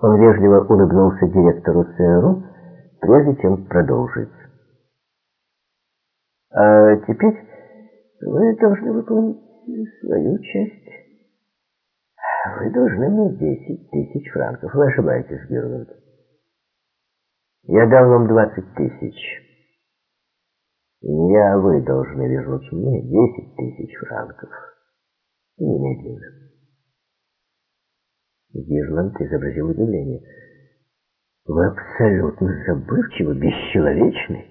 Он вежливо улыбнулся директору ЦРУ, прежде чем продолжить. А теперь вы должны выполнить свою часть. Вы должны мне 10 тысяч франков. Вы ошибаетесь, Герланд. Я дал вам 20 тысяч. Я, вы должны вернуть мне 10 тысяч франков. Немедленно. Гирланд изобразил удивление. Вы абсолютно забывчивы, бесчеловечны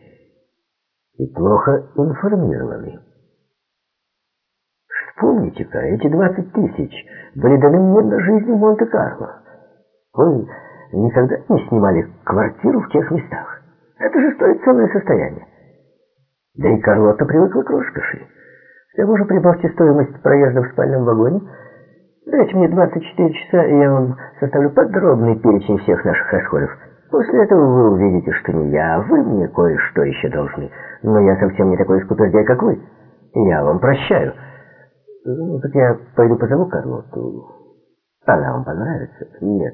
и плохо информированы. Вспомните-ка, эти 20 тысяч были даны мне на жизнь в Монте-Карло. Вы никогда не снимали квартиру в тех местах. Это же стоит целое состояние. Да и Карлота привыкла к роскоши. К тому же прибавьте стоимость проезда в спальном вагоне. Дайте мне 24 часа, и я вам составлю подробный перечень всех наших расходов. После этого вы увидите, что не я, а вы мне кое-что еще должны. Но я совсем не такой скупердяй, как вы. Я вам прощаю. Ну, так я пойду позову Карлоту. Она вам понравится? Нет.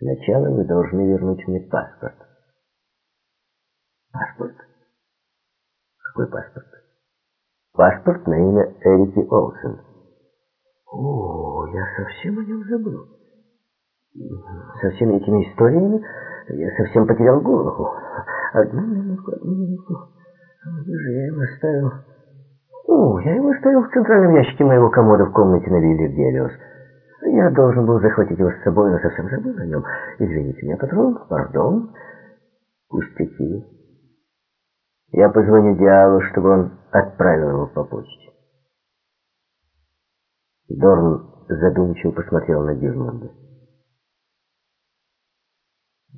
Сначала вы должны вернуть мне паспорт. Паспорт? Какой паспорт? Паспорт на имя Эрики Олсен. О, я совсем о нем забыл. Со всеми этими историями я совсем потерял голову. Одну минутку, одну минутку. Где же я его оставил? О, я его оставил в центральном ящике моего комода в комнате на вилле Гелиос. Я должен был захватить его с собой, но совсем забыл о нем. Извините меня, патрон, пардон. Пустяки. Я позвоню Диалу, чтобы он отправил его по почте. Дорн задумчиво посмотрел на Дирмонда.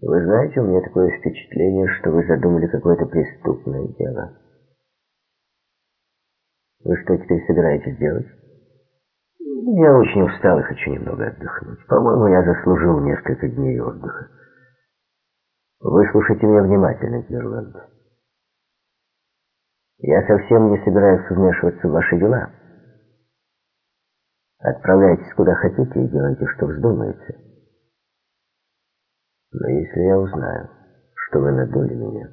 Вы знаете, у меня такое впечатление, что вы задумали какое-то преступное дело. Вы что теперь собираетесь делать? Я очень устал и хочу немного отдохнуть. По-моему, я заслужил несколько дней отдыха. Выслушайте меня внимательно, Герланд. Я совсем не собираюсь вмешиваться в ваши дела. Отправляйтесь куда хотите и делайте, что вздумается. Но если я узнаю, что вы надули меня,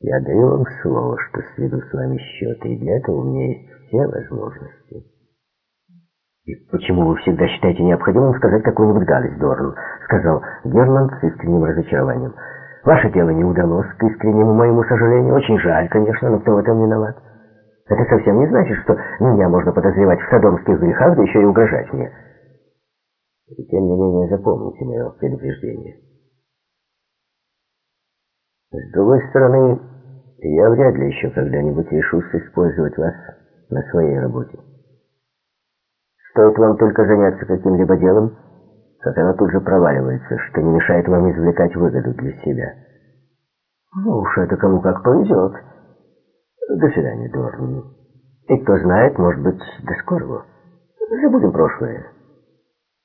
я даю вам слово, что сведу с вами счеты, и для этого у меня есть все возможности. «И почему вы всегда считаете необходимым сказать какую-нибудь гадость, Дорн?» — сказал Герман с искренним разочарованием. «Ваше дело не удалось, к искреннему моему сожалению. Очень жаль, конечно, но кто в этом виноват? Это совсем не значит, что меня можно подозревать в садомских грехах, да еще и угрожать мне. И тем не менее запомните мое предупреждение». С другой стороны, я вряд ли еще когда-нибудь решусь использовать вас на своей работе. Стоит вам только заняться каким-либо делом, как оно тут же проваливается, что не мешает вам извлекать выгоду для себя. Ну уж это кому как повезет. До свидания, Дорн. И кто знает, может быть, до скорого. Забудем прошлое.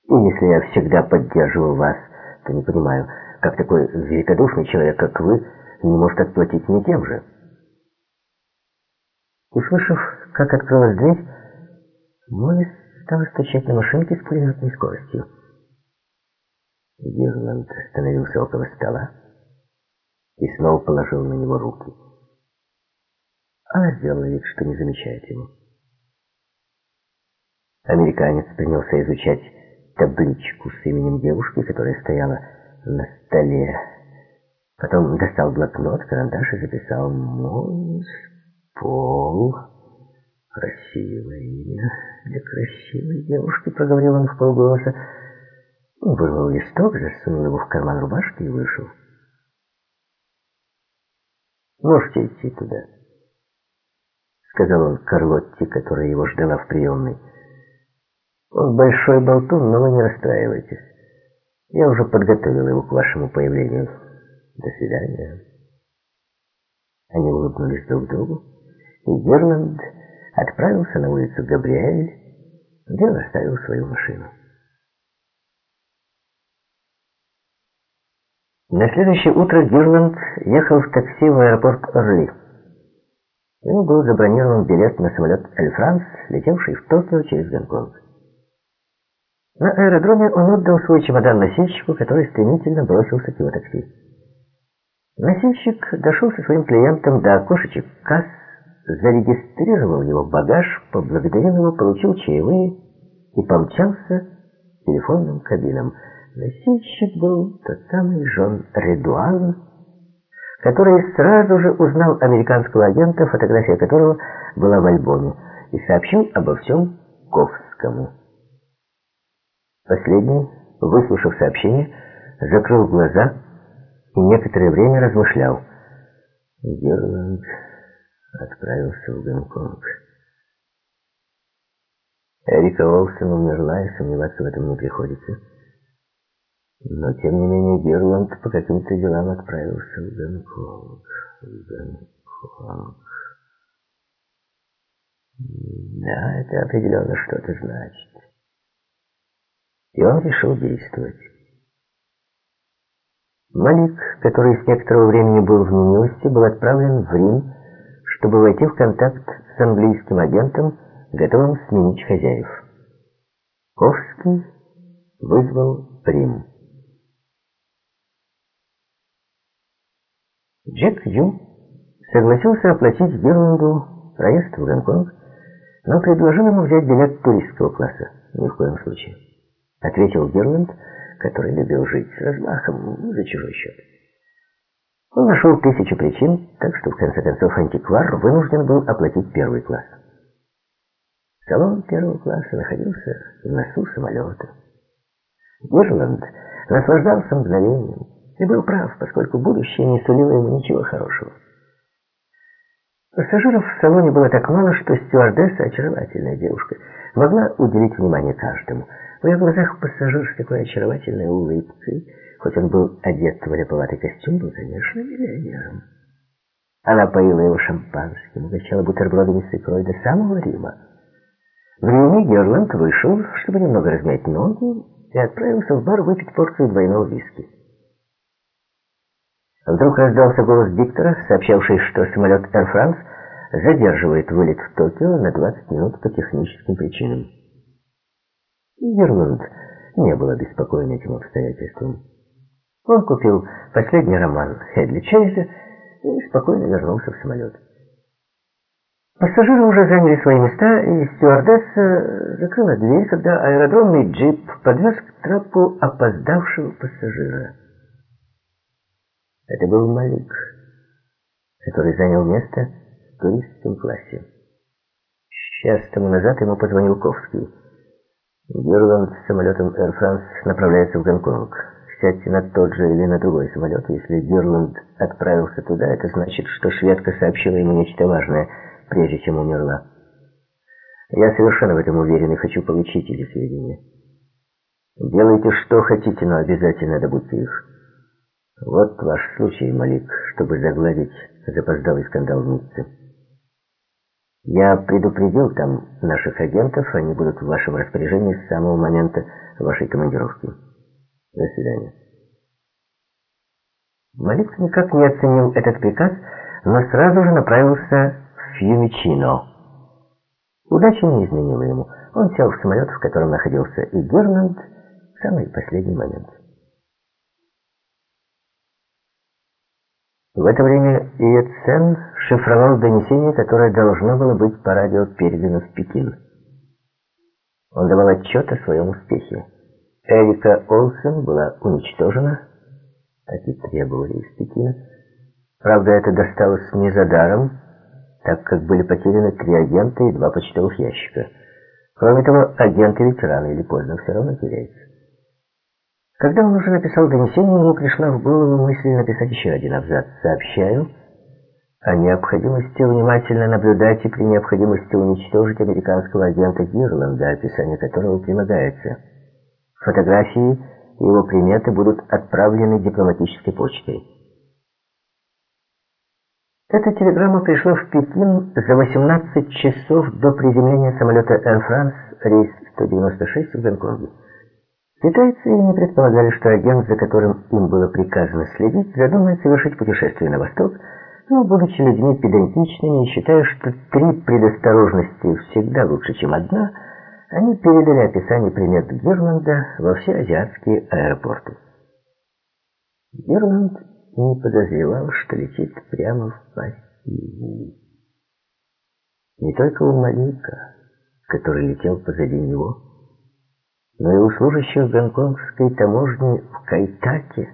И если я всегда поддерживал вас, то не понимаю, как такой великодушный человек, как вы, не может отплатить мне тем же. Услышав, как открылась дверь, Моллис стала стучать на машинке с пулеметной скоростью. Гирланд остановился около стола и снова положил на него руки. Она сделала вид, что не замечает его. Американец принялся изучать табличку с именем девушки, которая стояла на столе. Потом достал блокнот, карандаш и записал «Мойс Пол». Красивое имя для красивой девушки, проговорил он в полголоса. Вырвал листок, засунул его в карман рубашки и вышел. «Можете идти туда», — сказал он Карлотте, которая его ждала в приемной. «Он большой болтун, но вы не расстраивайтесь. Я уже подготовил его к вашему появлению. До свидания». Они улыбнулись друг другу, и Герланд отправился на улицу Габриэль, где он оставил свою машину. На следующее утро Гирланд ехал в такси в аэропорт Орли. Ему был забронирован билет на самолет «Эль Франс», летевший в Токио через Гонконг. На аэродроме он отдал свой чемодан носильщику, который стремительно бросился к его такси. Носильщик дошел со своим клиентом до окошечек касс, зарегистрировал его багаж, поблагодарил его, получил чаевые и помчался телефонным кабинам. Носильщик был тот самый Жон Редуан, который сразу же узнал американского агента, фотография которого была в альбоме, и сообщил обо всем Ковскому. Последний, выслушав сообщение, закрыл глаза и некоторое время размышлял. Герланд отправился в Гонконг. Эрика Олсен умерла, и сомневаться в этом не приходится. Но, тем не менее, Герланд по каким-то делам отправился в Гонконг. В Гонконг. Да, это определенно что-то значит. И он решил действовать. Малик, который с некоторого времени был в немилости, был отправлен в Рим, чтобы войти в контакт с английским агентом, готовым сменить хозяев. Ковский вызвал Рим. Джек Ю согласился оплатить Герланду проезд в Гонконг, но предложил ему взять билет туристского класса. Ни в коем случае. Ответил Герланд, который любил жить с размахом за чужой счет. Он нашел тысячу причин, так что в конце концов антиквар вынужден был оплатить первый класс. Салон первого класса находился в носу самолета. Герланд наслаждался мгновением и был прав, поскольку будущее не сулило ему ничего хорошего. Пассажиров в салоне было так мало, что стюардесса, очаровательная девушка, могла уделить внимание каждому. В ее глазах пассажир с такой очаровательной улыбкой, хоть он был одет в ряповатый костюм, был, конечно, миллионером. Она поила его шампанским, угощала бутербродами с икрой до самого Рима. В Риме Герланд вышел, чтобы немного размять ноги, и отправился в бар выпить порцию двойного виски. Вдруг раздался голос диктора, сообщавший, что самолет Air France задерживает вылет в Токио на 20 минут по техническим причинам. Герланд не был обеспокоен этим обстоятельством. Он купил последний роман Хедли Чейза и спокойно вернулся в самолет. Пассажиры уже заняли свои места, и стюардесса закрыла дверь, когда аэродромный джип подвез к трапу опоздавшего пассажира. Это был Малик, который занял место в туристском классе. Час тому назад ему позвонил Ковский. Герланд с самолетом Air France направляется в Гонконг. Сядьте на тот же или на другой самолет. Если Герланд отправился туда, это значит, что шведка сообщила ему нечто важное, прежде чем умерла. Я совершенно в этом уверен и хочу получить эти сведения. Делайте, что хотите, но обязательно добудьте их. Вот ваш случай, Малик, чтобы загладить запоздалый скандал в Ницце. Я предупредил там наших агентов, они будут в вашем распоряжении с самого момента вашей командировки. До свидания. Малик никак не оценил этот приказ, но сразу же направился в Фьюмичино. Удача не изменила ему. Он сел в самолет, в котором находился и Герланд, в самый последний момент. В это время Иецен шифровал донесение, которое должно было быть по радио передано в Пекин. Он давал отчет о своем успехе. Эрика Олсен была уничтожена, так и требовали из Пекина. Правда, это досталось не за даром, так как были потеряны три агента и два почтовых ящика. Кроме того, агенты ведь рано или поздно все равно теряются. Когда он уже написал донесение, ему пришла в голову мысль написать еще один абзац. Сообщаю о необходимости внимательно наблюдать и при необходимости уничтожить американского агента Гирланда, описание которого прилагается. Фотографии и его приметы будут отправлены дипломатической почтой. Эта телеграмма пришла в Пекин за 18 часов до приземления самолета Air France рейс 196 в Гонконге. Китайцы не предполагали, что агент, за которым им было приказано следить, задумает совершить путешествие на восток, но, будучи людьми педантичными и считая, что три предосторожности всегда лучше, чем одна, Они передали описание примет Герланда во все азиатские аэропорты. Герланд не подозревал, что летит прямо в пасть Не только у Малика, который летел позади него, но и у служащих гонконгской таможни в Кайтаке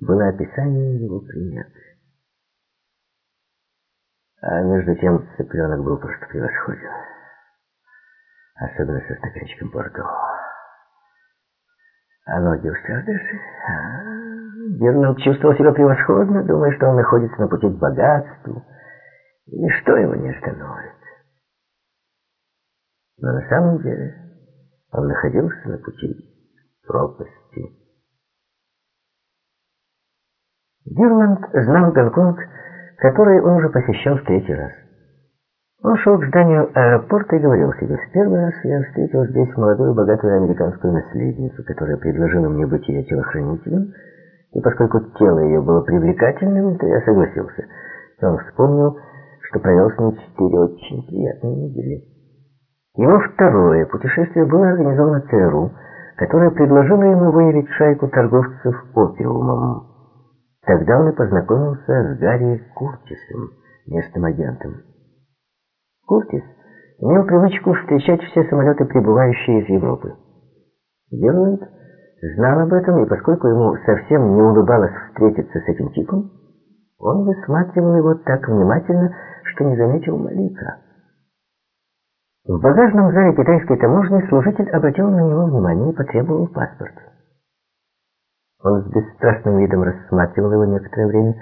было описание его приметы. А между тем цыпленок был просто превосходен. Особенно со стаканчиком порто. А ноги у стюардессы? А, чувствовал себя превосходно, думая, что он находится на пути к богатству. И ничто его не остановит. Но на самом деле он находился на пути пропасти. Гирланд знал Гонконг, который он уже посещал в третий раз. Он шел к зданию аэропорта и говорил себе, в первый раз я встретил здесь молодую богатую американскую наследницу, которая предложила мне быть ее телохранителем, и поскольку тело ее было привлекательным, то я согласился. И он вспомнил, что провел с ней четыре очень приятные недели. Его второе путешествие было организовано ЦРУ, которое предложило ему выявить шайку торговцев опиумом. Тогда он и познакомился с Гарри Куртисом, местным агентом. Куртис имел привычку встречать все самолеты, прибывающие из Европы. Герланд знал об этом, и поскольку ему совсем не улыбалось встретиться с этим типом, он высматривал его так внимательно, что не заметил Малика. В багажном зале китайской таможни служитель обратил на него внимание и потребовал паспорт. Он с бесстрастным видом рассматривал его некоторое время,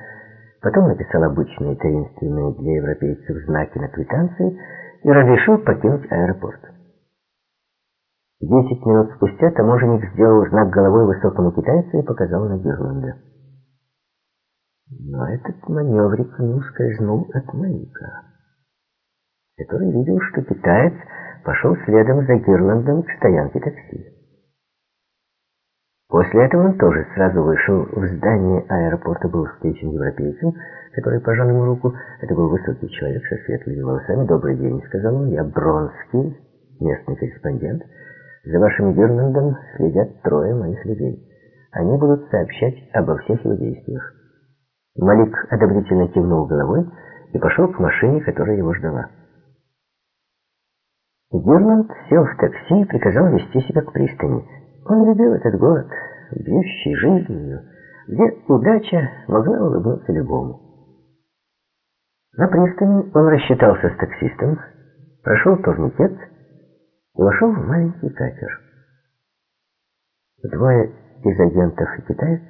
потом написал обычные таинственные для европейцев знаки на квитанции и разрешил покинуть аэропорт. Десять минут спустя таможенник сделал знак головой высокому китайцу и показал на Гирланда. Но этот маневрик не ускользнул от Маника, который видел, что китаец пошел следом за Гирландом к стоянке такси. После этого он тоже сразу вышел в здание аэропорта, был встречен европейцем, который пожал ему руку. Это был высокий человек со светлыми волосами. «Добрый день», — сказал он, — «я Бронский, местный корреспондент. За вашим Гернандом следят трое моих людей. Они будут сообщать обо всех его действиях». Малик одобрительно кивнул головой и пошел к машине, которая его ждала. Герланд сел в такси и приказал вести себя к пристани. Он любил этот город, бьющий жизнью, где удача могла улыбнуться любому. На пристани он рассчитался с таксистом, прошел турникет и вошел в маленький катер. Двое из агентов и китаец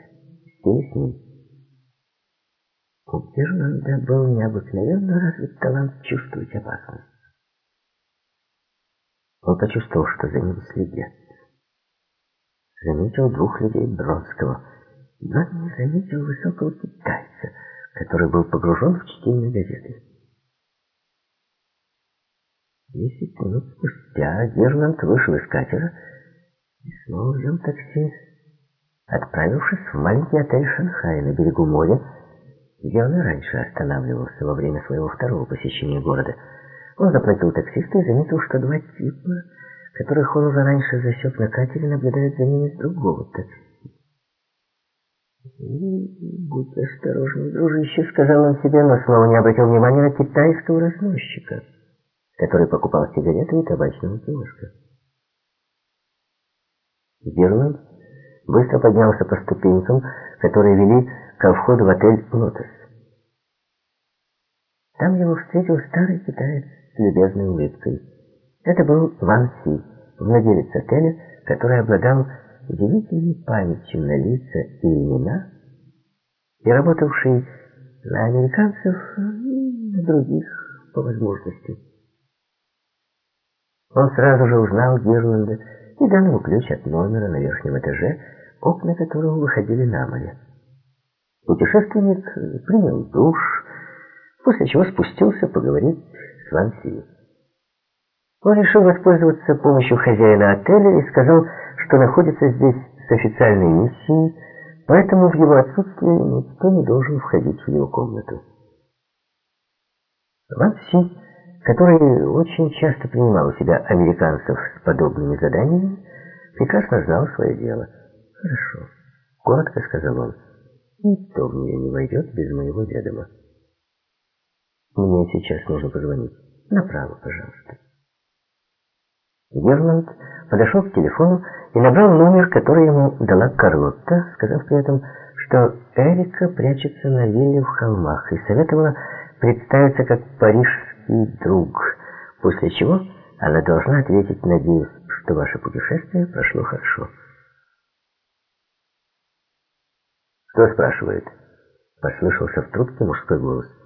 сели с ним. У Герланда был необыкновенно развит талант чувствовать опасность. Он почувствовал, что за ним следят заметил двух людей Бронского, но не заметил высокого китайца, который был погружен в чтение газеты. Десять минут спустя Герланд вышел из катера и снова взял такси, отправившись в маленький отель Шанхай на берегу моря, где он и раньше останавливался во время своего второго посещения города. Он заплатил таксисту и заметил, что два типа которых он уже раньше засек на катере, наблюдают за ними с другого такси. «Будь осторожней, дружище», — сказал он себе, но снова не обратил внимания на китайского разносчика, который покупал сигареты и табачного киоска. Герланд быстро поднялся по ступенькам, которые вели ко входу в отель «Лотос». Там его встретил старый китаец с любезной улыбкой. Это был Ван Си, владелец отеля, который обладал удивительной памятью на лица и имена, и работавший на американцев и на других по возможности. Он сразу же узнал Гирланда и дал ему ключ от номера на верхнем этаже, окна которого выходили на море. Путешественник принял душ, после чего спустился поговорить с Ван Си. Он решил воспользоваться помощью хозяина отеля и сказал, что находится здесь с официальной миссией, поэтому в его отсутствие никто не должен входить в его комнату. Ван Си, который очень часто принимал у себя американцев с подобными заданиями, прекрасно знал свое дело. «Хорошо», — коротко сказал он, — «никто в нее не войдет без моего ведома. Мне сейчас нужно позвонить. Направо, пожалуйста». Герланд подошел к телефону и набрал номер, который ему дала Карлотта, сказав при этом, что Эрика прячется на вилле в холмах, и советовала представиться как парижский друг, после чего она должна ответить, надеюсь, что ваше путешествие прошло хорошо. «Кто спрашивает?» — послышался в трубке мужской голос.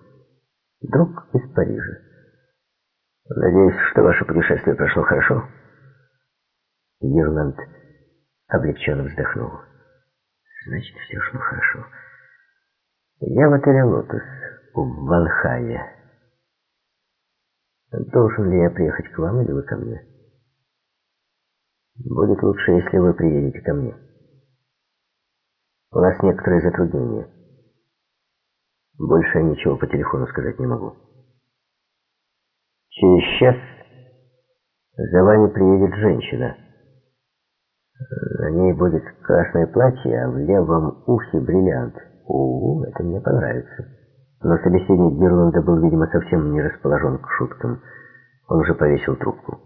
«Друг из Парижа». «Надеюсь, что ваше путешествие прошло хорошо?» Ирланд облегченно вздохнул. «Значит, все шло хорошо. Я в отеле «Лотос» в Ванхае. Должен ли я приехать к вам или вы ко мне?» «Будет лучше, если вы приедете ко мне. У нас некоторые затруднения. Больше я ничего по телефону сказать не могу. Через час за вами приедет женщина». На ней будет красное платье, а в левом ухе бриллиант. О, это мне понравится. Но собеседник Герланда был, видимо, совсем не расположен к шуткам. Он уже повесил трубку.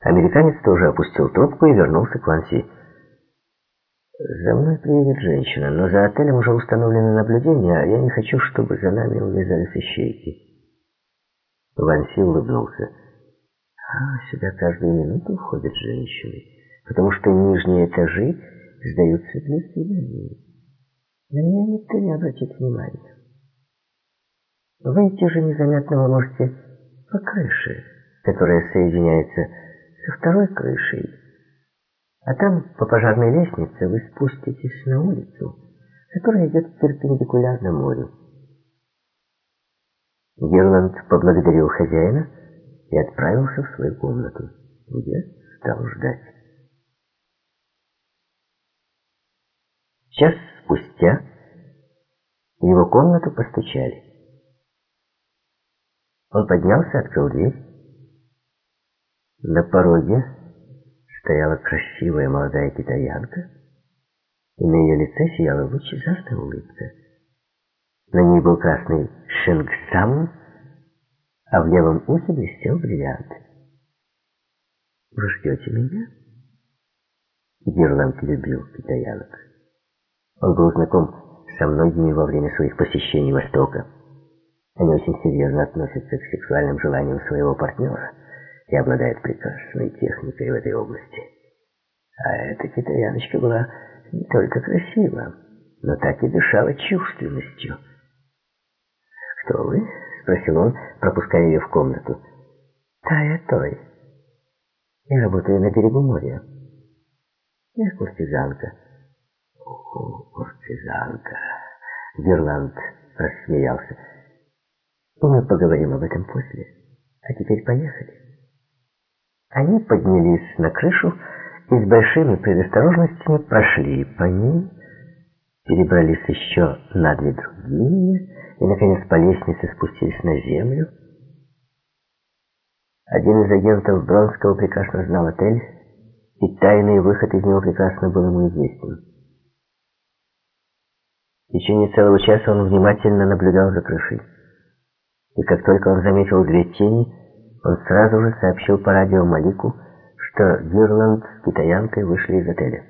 Американец тоже опустил трубку и вернулся к Ванси. «За мной приедет женщина, но за отелем уже установлено наблюдение, а я не хочу, чтобы за нами увязались ищейки». Ванси улыбнулся. «А, сюда каждую минуту входят женщины» потому что нижние этажи сдаются для свиданий. На меня никто не обратит внимания. Выйти же незаметно вы можете по крыше, которая соединяется со второй крышей. А там, по пожарной лестнице, вы спуститесь на улицу, которая идет перпендикулярно морю. Герланд поблагодарил хозяина и отправился в свою комнату, где стал ждать. Час спустя в его комнату постучали. Он поднялся, открыл дверь. На пороге стояла красивая молодая китаянка, и на ее лице сияла лучезарная улыбка. На ней был красный шингсам, а в левом ухе блестел бриллиант. «Вы ждете меня?» Гирланд любил китаянок. Он был знаком со многими во время своих посещений Востока. Они очень серьезно относятся к сексуальным желаниям своего партнера и обладают прекрасной техникой в этой области. А эта китаяночка была не только красива, но так и дышала чувственностью. «Кто вы?» — спросил он, пропуская ее в комнату. «Тая Той. Я работаю на берегу моря. Я куртизанка». «Куртизанка!» Герланд рассмеялся. «Мы поговорим об этом после. А теперь поехали». Они поднялись на крышу и с большими предосторожностями прошли по ней, перебрались еще на две другие и, наконец, по лестнице спустились на землю. Один из агентов Бронского прекрасно знал отель, и тайный выход из него прекрасно был ему известен. В течение целого часа он внимательно наблюдал за крышей. И как только он заметил две тени, он сразу же сообщил по радио Малику, что Гирланд с китаянкой вышли из отеля.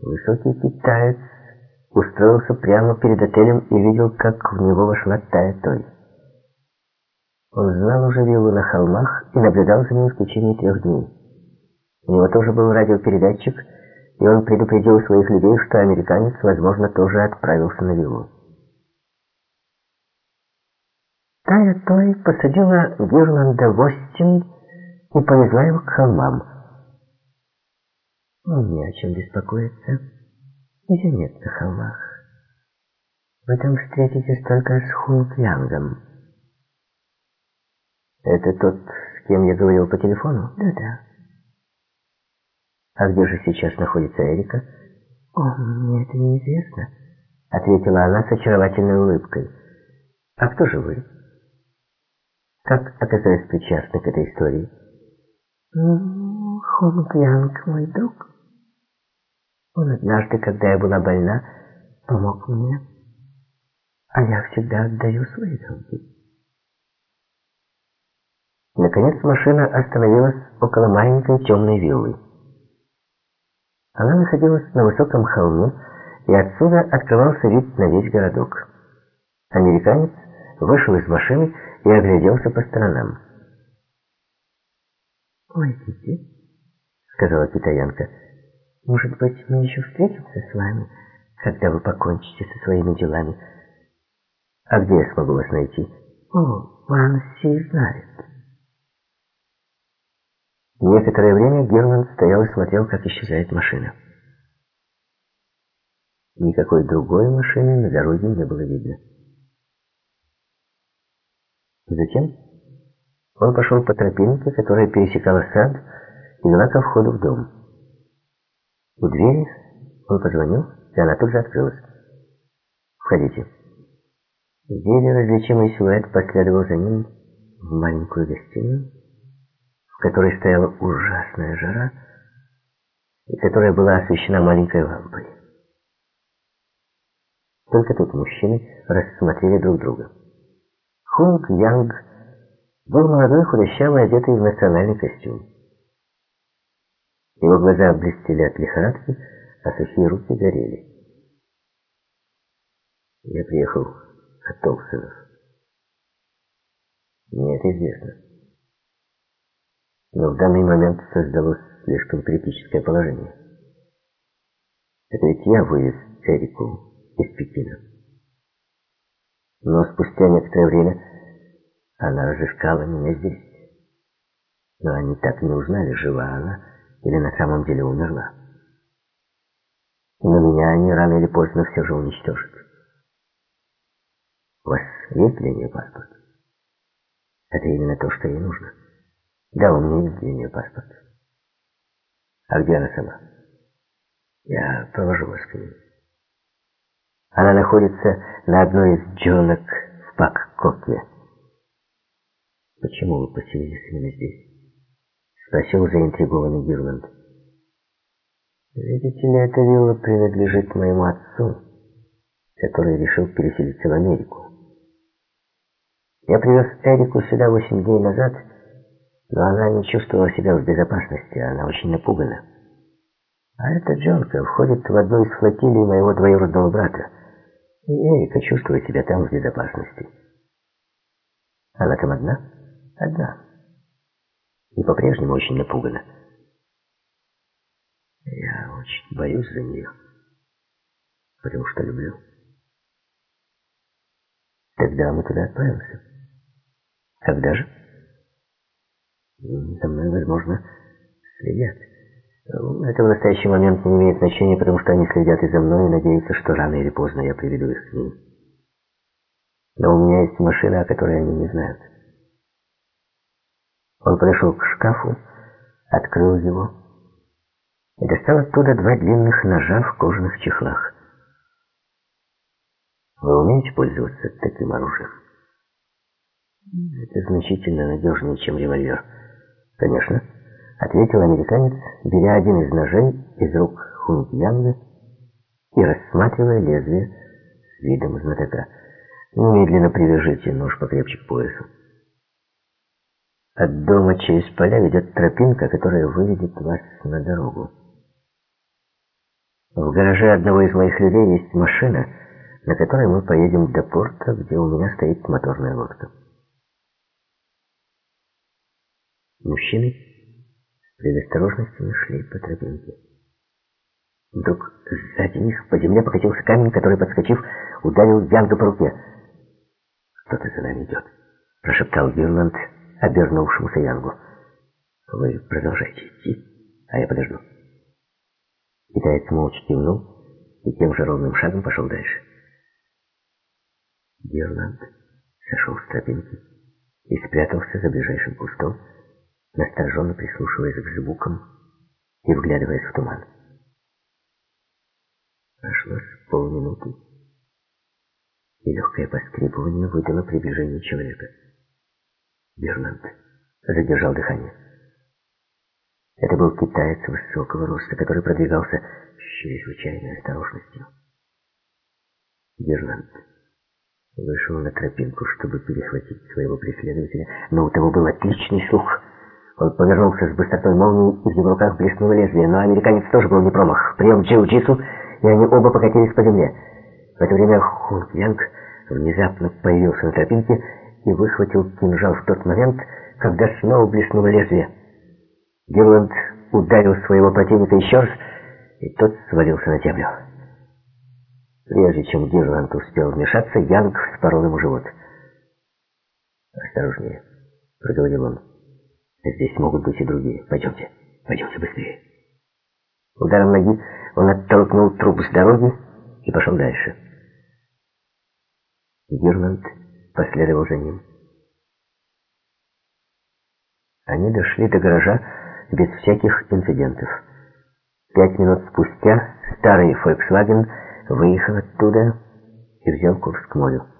Высокий китаец устроился прямо перед отелем и видел, как в него вошла Тая Той. Он знал уже виллу на холмах и наблюдал за ней в течение трех дней. У него тоже был радиопередатчик, и он предупредил своих людей, что американец, возможно, тоже отправился на виллу. Тая Той посадила Гирланда в Остин и повезла его к холмам. Он не о чем беспокоиться. Ее нет на холмах. Вы там встретитесь только с Хунг-Янгом. Это тот, с кем я говорил по телефону? Да-да. «А где же сейчас находится Эрика?» «О, мне это неизвестно», — ответила она с очаровательной улыбкой. «А кто же вы?» Как оказались причастны к этой истории? Ну, Хонг Янг, мой друг. Он однажды, когда я была больна, помог мне, а я всегда отдаю свои долги. Наконец машина остановилась около маленькой темной виллы. Она находилась на высоком холме, и отсюда открывался вид на весь городок. Американец вышел из машины и огляделся по сторонам. «Войдите», — сказала китаянка. «Может быть, мы еще встретимся с вами, когда вы покончите со своими делами?» «А где я смогу вас найти?» «О, Ван Си знает». Некоторое время Герман стоял и смотрел, как исчезает машина. Никакой другой машины на дороге не было видно. Затем он пошел по тропинке, которая пересекала сад и вела ко входу в дом. У двери он позвонил, и она тут же открылась. «Входите». Еле различимый силуэт последовал за ним в маленькую гостиную, в которой стояла ужасная жара и которая была освещена маленькой лампой. Только тут мужчины рассмотрели друг друга. Хунг Янг был молодой, худощавый, одетый в национальный костюм. Его глаза блестели от лихорадки, а сухие руки горели. Я приехал от Толсонов. Мне это известно. Но в данный момент создалось слишком критическое положение. Это ведь я вывез Эрику из Пекина. Но спустя некоторое время она разыскала меня здесь. Но они так не узнали, жива она или на самом деле умерла. Но меня они рано или поздно все же уничтожат. У вас есть нее паспорт? Это именно то, что ей нужно. Да, у меня есть нее паспорт. А где она сама? Я провожу вас к ней. Она находится на одной из джонок в Пак-Коке. «Почему вы поселились именно здесь?» — спросил заинтригованный Гирланд. «Видите ли, эта вилла принадлежит моему отцу, который решил переселиться в Америку. Я привез Эрику сюда восемь дней назад, но она не чувствовала себя в безопасности, она очень напугана. А эта Джонка входит в одну из флотилий моего двоюродного брата. И Эрика чувствует себя там в безопасности. Она там одна? Одна. И по-прежнему очень напугана. Я очень боюсь за нее, потому что люблю. Тогда мы туда отправимся. Когда же? За мной, возможно, следят. Это в настоящий момент не имеет значения, потому что они следят и за мной и надеются, что рано или поздно я приведу их к ним. Но у меня есть машина, о которой они не знают. Он подошел к шкафу, открыл его и достал оттуда два длинных ножа в кожаных чехлах. Вы умеете пользоваться таким оружием? Это значительно надежнее, чем револьвер. Конечно ответил американец, беря один из ножей из рук Хунг-Янга и рассматривая лезвие с видом знатока. «Немедленно привяжите нож покрепче к поясу. От дома через поля ведет тропинка, которая выведет вас на дорогу. В гараже одного из моих людей есть машина, на которой мы поедем до порта, где у меня стоит моторная лодка. Мужчины предосторожностью шли по тропинке. Вдруг сзади них по земле покатился камень, который, подскочив, ударил Янга по руке. «Кто-то за нами идет», — прошептал Гирланд обернувшемуся Янгу. «Вы продолжайте идти, а я подожду». Китаец молча кивнул и тем же ровным шагом пошел дальше. Гирланд сошел с тропинки и спрятался за ближайшим кустом, настороженно прислушиваясь к звукам и вглядываясь в туман. Прошло с полминуты, и легкое поскрипывание выдало приближение человека. Бернанд задержал дыхание. Это был китаец высокого роста, который продвигался с чрезвычайной осторожностью. Герланд вышел на тропинку, чтобы перехватить своего преследователя, но у того был отличный слух. Он повернулся с быстротой молнии, и в его руках блеснуло лезвие, но американец тоже был не промах. Прием джиу-джитсу, и они оба покатились по земле. В это время Хунг Янг внезапно появился на тропинке и выхватил кинжал в тот момент, когда снова блеснуло лезвие. Герланд ударил своего противника еще раз, и тот свалился на землю. Прежде чем Гирланд успел вмешаться, Янг вспорол ему живот. «Осторожнее», — проговорил он. «Здесь могут быть и другие. Пойдемте, пойдемте быстрее». Ударом ноги он оттолкнул труп с дороги и пошел дальше. Гирланд последовал за ним. Они дошли до гаража без всяких инцидентов. Пять минут спустя старый Volkswagen выехал оттуда и взял курс к морю.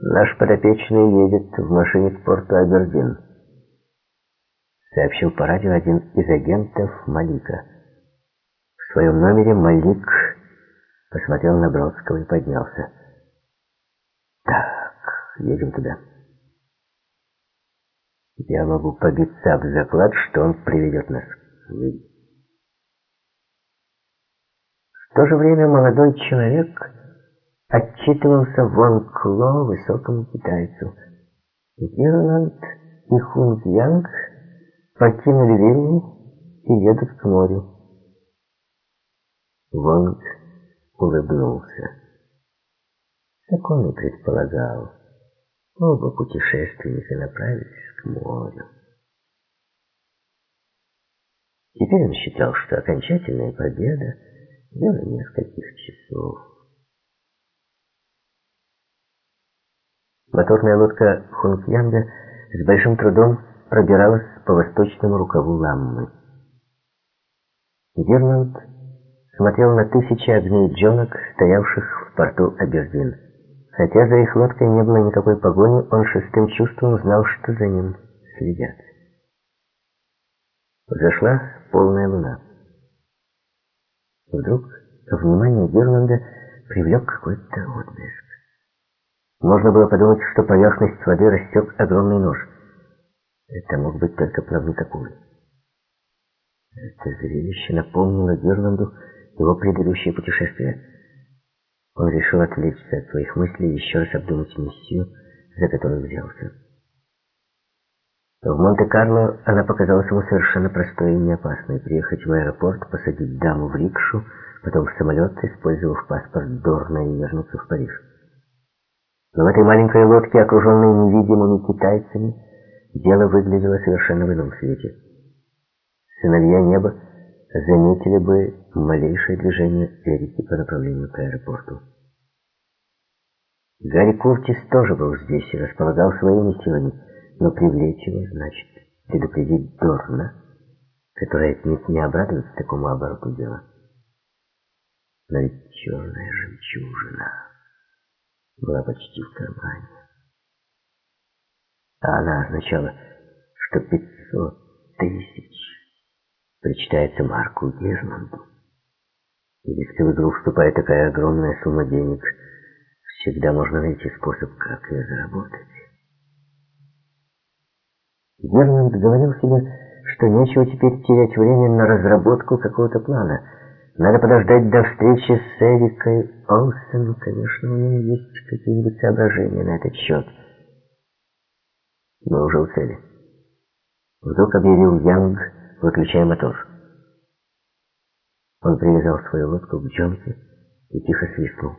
«Наш подопечный едет в машине к порту Абердин», сообщил по радио один из агентов Малика. В своем номере Малик посмотрел на Бродского и поднялся. «Так, едем туда». Я могу побиться в заклад, что он приведет нас к В то же время молодой человек отчитывался Вон Кло, высокому китайцу. Ирланд и Хунг Янг покинули виллу и едут к морю. Вонг улыбнулся. Так он и предполагал. Оба путешественника направились к морю. Теперь он считал, что окончательная победа — дело нескольких часов. Моторная лодка Хункьянга с большим трудом пробиралась по восточному рукаву Ламмы. Герланд смотрел на тысячи огней джонок, стоявших в порту Абердин. Хотя за их лодкой не было никакой погони, он шестым чувством знал, что за ним следят. Взошла полная луна. Вдруг внимание Герланда привлек какой-то отблеск. Можно было подумать, что поверхность воды растек огромный нож. Это мог быть только плавник акулы. Это зрелище напомнило Герланду его предыдущее путешествие — он решил отвлечься от своих мыслей и еще раз обдумать миссию, за которую взялся. В Монте-Карло она показалась ему совершенно простой и неопасной. Приехать в аэропорт, посадить даму в рикшу, потом в самолет, использовав паспорт Дорна и вернуться в Париж. Но в этой маленькой лодке, окруженной невидимыми китайцами, дело выглядело совершенно в ином свете. Сыновья неба заметили бы малейшее движение Эрики по направлению к аэропорту. Гарри Куртис тоже был здесь и располагал своими силами, но привлечь его значит предупредить Дорна, который отнюдь не обрадуется такому обороту дела. Но ведь черная жемчужина была почти в кармане. А она означала, что пятьсот тысяч причитается Марку Германду. И если в игру вступает такая огромная сумма денег, всегда можно найти способ, как ее заработать. Германд говорил себе, что нечего теперь терять время на разработку какого-то плана. Надо подождать до встречи с Эрикой Олсен. Конечно, у нее есть какие-нибудь соображения на этот счет. Мы уже у цели. Вдруг объявил Янг, выключая мотор. Он привязал свою лодку к джонке и тихо свистнул.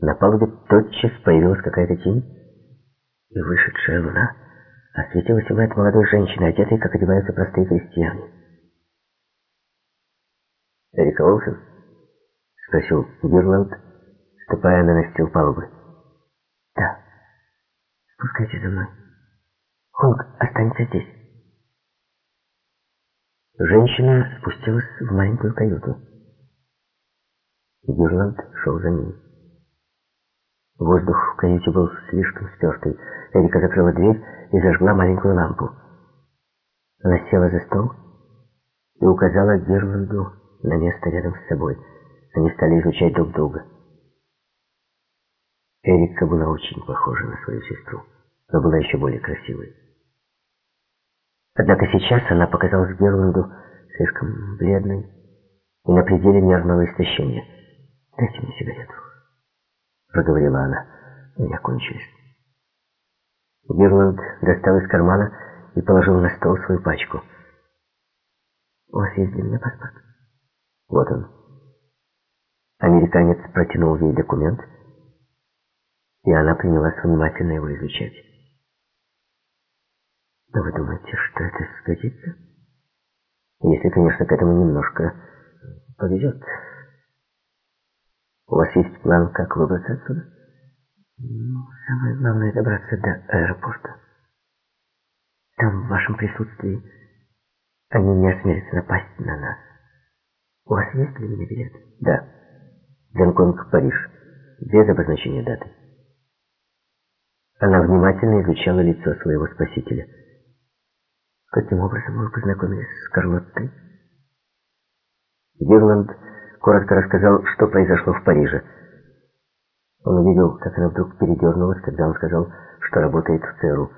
На палубе тотчас появилась какая-то тень, и вышедшая луна осветила силуэт молодой женщины, одетой, как одеваются простые крестьяне. «Эрика Олсен?» — спросил Гирланд, ступая на настил палубы. «Да. Спускайтесь за мной. Хонг останется здесь». Женщина спустилась в маленькую каюту. Гирланд шел за ней. Воздух в каюте был слишком спертый. Эрика закрыла дверь и зажгла маленькую лампу. Она села за стол и указала Герланду на место рядом с собой. Они стали изучать друг друга. Эрика была очень похожа на свою сестру, но была еще более красивой. Однако сейчас она показалась Герланду слишком бледной и на пределе нервного истощения. «Дайте мне сигарету», — проговорила она. «У меня кончились». Герланд достал из кармана и положил на стол свою пачку. «У вас есть для меня паспорт?» «Вот он». Американец протянул ей документ, и она принялась внимательно его изучать. «Но вы думаете, что это сгодится?» «Если, конечно, к этому немножко повезет. У вас есть план, как выбраться отсюда?» «Ну, самое главное — добраться до аэропорта. Там, в вашем присутствии, они не осмелятся напасть на нас. У вас есть меня билет?» «Да». Гонконг, Париж. Без обозначения даты. Она внимательно изучала лицо своего спасителя. Каким образом вы познакомились с Карлоттой? Гирланд коротко рассказал, что произошло в Париже. Он увидел, как она вдруг передернулась, когда он сказал, что работает в ЦРУ.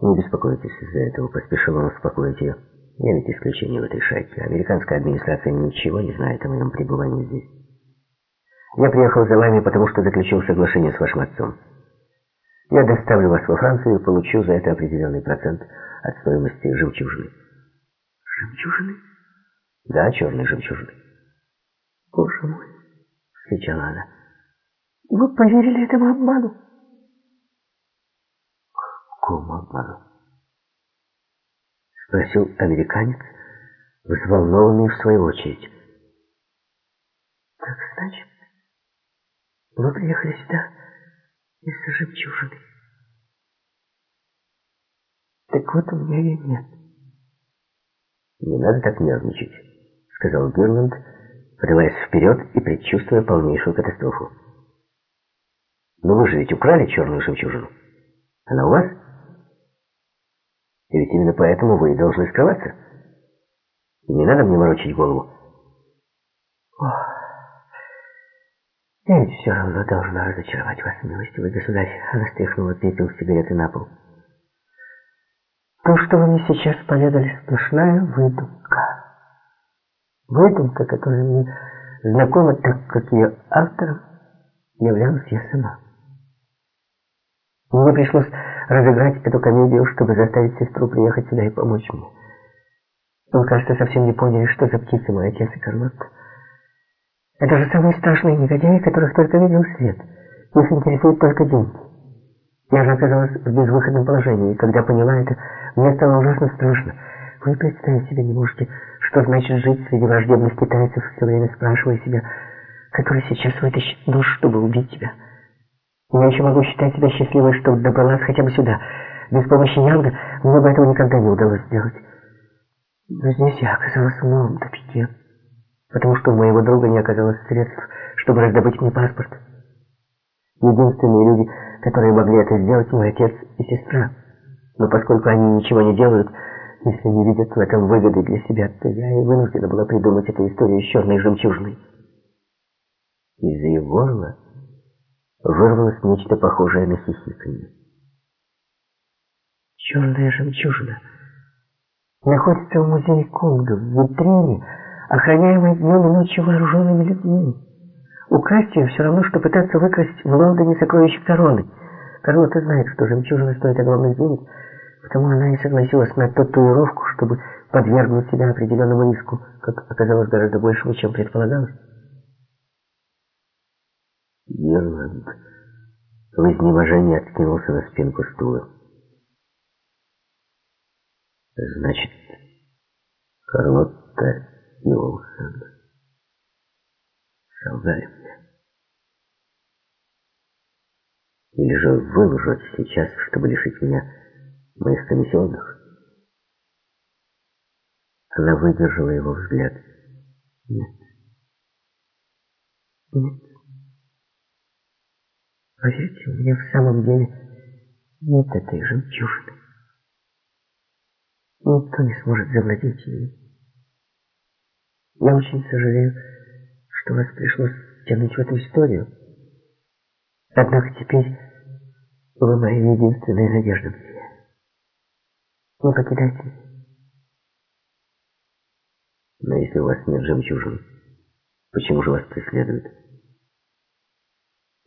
«Не беспокойтесь из-за этого», — поспешил он успокоить ее. «Я ведь исключение в этой шайке. Американская администрация ничего не знает о моем пребывании здесь. Я приехал за вами, потому что заключил соглашение с вашим отцом. Я доставлю вас во Францию и получу за это определенный процент от стоимости жемчужины. Жемчужины? Да, черной жемчужины. Боже мой, вскричала она. Вы поверили этому обману? Какому обману? Спросил американец, взволнованный в свою очередь. Так значит, вы приехали сюда из-за жемчужины. Так вот у меня ее нет. Не надо так нервничать, сказал Герланд, подаваясь вперед и предчувствуя полнейшую катастрофу. Но вы же ведь украли черную жемчужину. Она у вас? И ведь именно поэтому вы и должны скрываться. не надо мне ворочать голову. Ох. Я ведь все равно должна разочаровать вас, милостивый государь. Она стряхнула пепел сигареты на пол. То, что вы мне сейчас поведали, сплошная выдумка. Выдумка, которая мне знакома, так как ее автором являлась я сама. Мне пришлось разыграть эту комедию, чтобы заставить сестру приехать сюда и помочь мне. Вы, кажется, совсем не поняли, что за птицы мой отец и Карлотта. Это же самые страшные негодяи, которых только видел свет. Их интересует только деньги. Я же оказалась в безвыходном положении, и когда поняла это, мне стало ужасно страшно. Вы представить себе не можете, что значит жить среди враждебных китайцев, все время спрашивая себя, который сейчас вытащит нож, чтобы убить тебя. Я еще могу считать себя счастливой, что добралась хотя бы сюда. Без помощи Янга мне бы этого никогда не удалось сделать. Но здесь я оказалась в новом тупике потому что у моего друга не оказалось средств, чтобы раздобыть мне паспорт. Единственные люди, которые могли это сделать, мой отец и сестра. Но поскольку они ничего не делают, если не видят в этом выгоды для себя, то я и вынуждена была придумать эту историю с черной жемчужиной. Из-за его вырвалось нечто похожее на хихиканье. Черная жемчужина находится в музее Конго, в витрине, охраняемой днем и ночью вооруженными людьми. Украсть ее все равно, что пытаться выкрасть в Лондоне сокровища короны. Корона-то знает, что жемчужина стоит огромных денег, потому она и согласилась на татуировку, чтобы подвергнуть себя определенному риску, как оказалось гораздо большему, чем предполагалось. Герланд в изнеможении откинулся на спинку стула. Значит, Карлотта Йолсон. Солгали мне. Или же вы лжете сейчас, чтобы лишить меня моих комиссионных? Она выдержала его взгляд. Нет. Нет. Поверьте, у меня в самом деле нет этой жемчужины. Никто не сможет завладеть ею. Я очень сожалею, что вас пришлось тянуть в эту историю. Однако теперь вы моя единственная надежда мне. Не покидайте меня. Но если у вас нет жемчужин, почему же вас преследуют?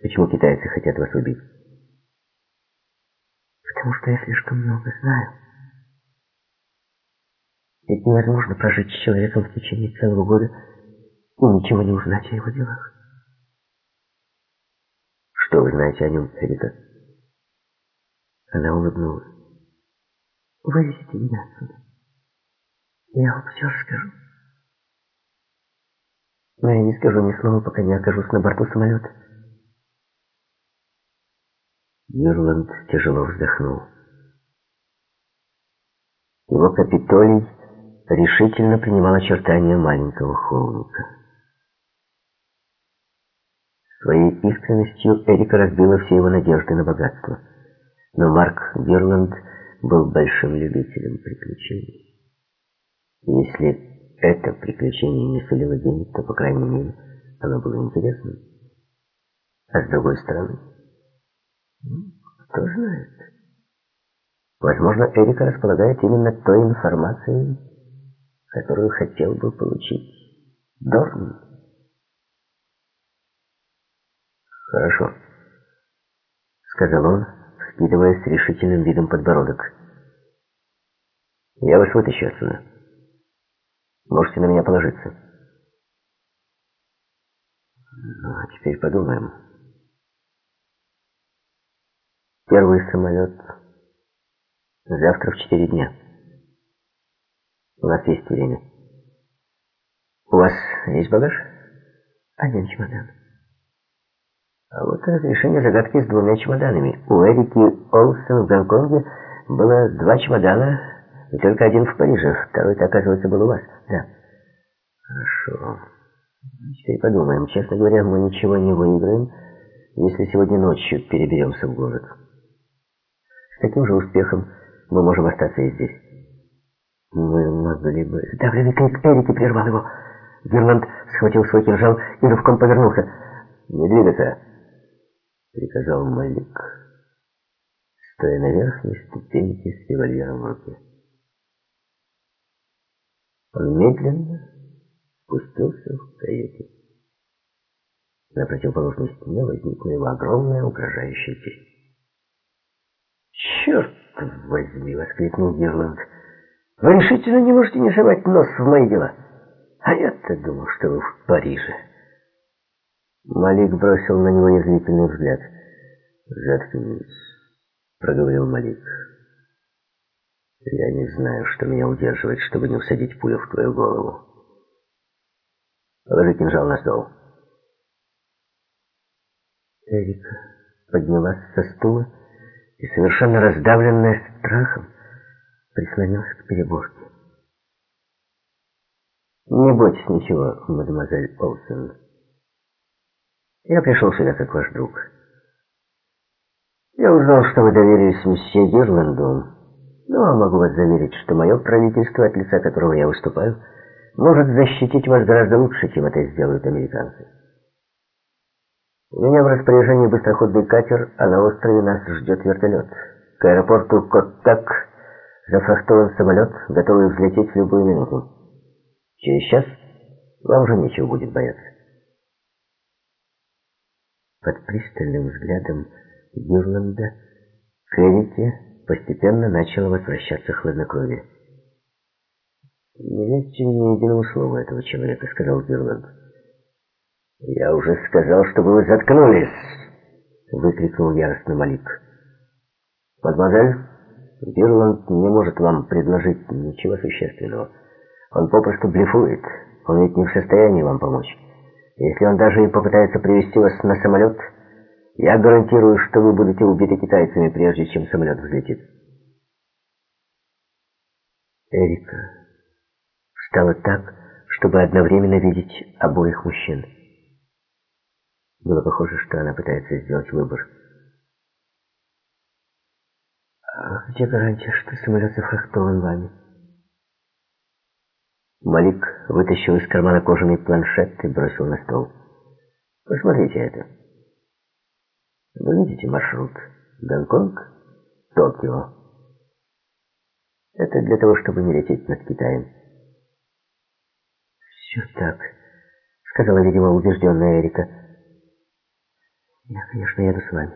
Почему китайцы хотят вас убить? Потому что я слишком много знаю. Ведь невозможно прожить с человеком в течение целого года и ничего не узнать о его делах. Что вы знаете о нем, Эрика? Она улыбнулась. Вывезите меня отсюда. Я вам все расскажу. Но я не скажу ни слова, пока не окажусь на борту самолета. Ирланд тяжело вздохнул. Его Капитолий решительно принимал очертания маленького холмика. Своей искренностью Эрика разбила все его надежды на богатство. Но Марк Герланд был большим любителем приключений. Если это приключение не сулило денег, то, по крайней мере, оно было интересным. А с другой стороны, кто знает, возможно, Эрика располагает именно той информацией, которую хотел бы получить Дорн. «Хорошо», — сказал он, вскидывая с решительным видом подбородок. «Я вас вытащу отсюда». Можете на меня положиться. Ну, а теперь подумаем. Первый самолет завтра в четыре дня. У нас есть время. У вас есть багаж? Один чемодан. А вот разрешение загадки с двумя чемоданами. У Эрики Олсен в Гонконге было два чемодана, и только один в Париже. Второй-то, оказывается, был у вас. Да. Хорошо. Теперь подумаем. Честно говоря, мы ничего не выиграем, если сегодня ночью переберемся в город. С таким же успехом мы можем остаться и здесь. Мы могли бы... Сдавленный крик Эрики прервал его. Герланд схватил свой кинжал и рывком повернулся. «Не двигаться!» — приказал Малик, стоя на верхней ступеньке с револьвером в руке. Он медленно спустился в каюте. На противоположной стене возникла его огромная угрожающая тень. «Черт возьми!» — воскликнул Герланд. «Вы решительно не можете не совать нос в мои дела? А я-то думал, что вы в Париже». Малик бросил на него язвительный взгляд. «Заткнись», — проговорил Малик. Я не знаю, что меня удерживает, чтобы не усадить пулю в твою голову. Положи кинжал на стол. Эрика поднялась со стула и, совершенно раздавленная страхом, прислонилась к переборке. «Не бойтесь ничего, мадемуазель Олсен. Я пришел сюда как ваш друг. Я узнал, что вы доверились месье Гирланду, но ну, а могу вас заверить, что мое правительство, от лица которого я выступаю, может защитить вас гораздо лучше, чем это сделают американцы. У меня в распоряжении быстроходный катер, а на острове нас ждет вертолет. К аэропорту Коттак зафрахтован самолет, готовый взлететь в любую минуту. Через час вам уже нечего будет бояться. Под пристальным взглядом Юрланда Кэррити постепенно начало возвращаться хладнокровие. «Не верьте ни единому слову этого человека», — сказал Гирланд. «Я уже сказал, чтобы вы заткнулись!» — выкрикнул яростно Малик. «Мадемуазель, Гирланд не может вам предложить ничего существенного. Он попросту блефует. Он ведь не в состоянии вам помочь. Если он даже и попытается привести вас на самолет, я гарантирую, что вы будете убиты китайцами, прежде чем самолет взлетит. Эрика встала так, чтобы одновременно видеть обоих мужчин. Было похоже, что она пытается сделать выбор. «А где гарантия, что самолет зафрахтован вами?» Малик вытащил из кармана кожаный планшет и бросил на стол. «Посмотрите это. Вы видите маршрут Гонконг, Токио. Это для того, чтобы не лететь над Китаем». «Все так», — сказала, видимо, убежденная Эрика. Я, конечно, еду с вами.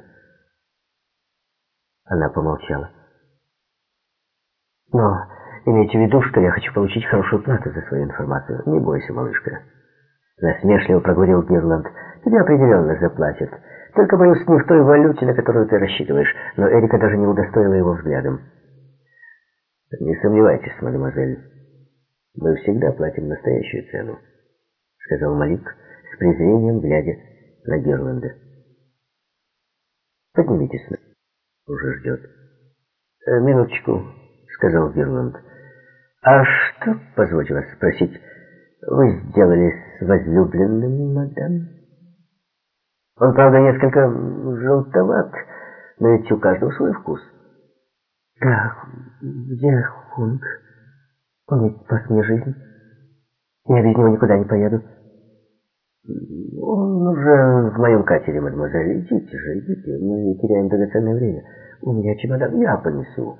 Она помолчала. Но имейте в виду, что я хочу получить хорошую плату за свою информацию. Не бойся, малышка. Насмешливо проговорил Гирланд. Тебе определенно заплатят. Только, боюсь, не в той валюте, на которую ты рассчитываешь. Но Эрика даже не удостоила его взглядом. Не сомневайтесь, мадемуазель. Мы всегда платим настоящую цену, сказал Малик с презрением, глядя на Герланда. Поднимитесь, уже ждет. «Э, минуточку, сказал Герланд. А что, позвольте вас спросить, вы сделали с возлюбленным, мадам? Он, правда, несколько желтоват, но ведь у каждого свой вкус. Да, где Хунг? Он ведь спас мне жизнь. Я без него никуда не поеду. Он уже в моем катере, мадемуазель. Идите же, идите. Мы теряем драгоценное время. У меня чемодан, я понесу.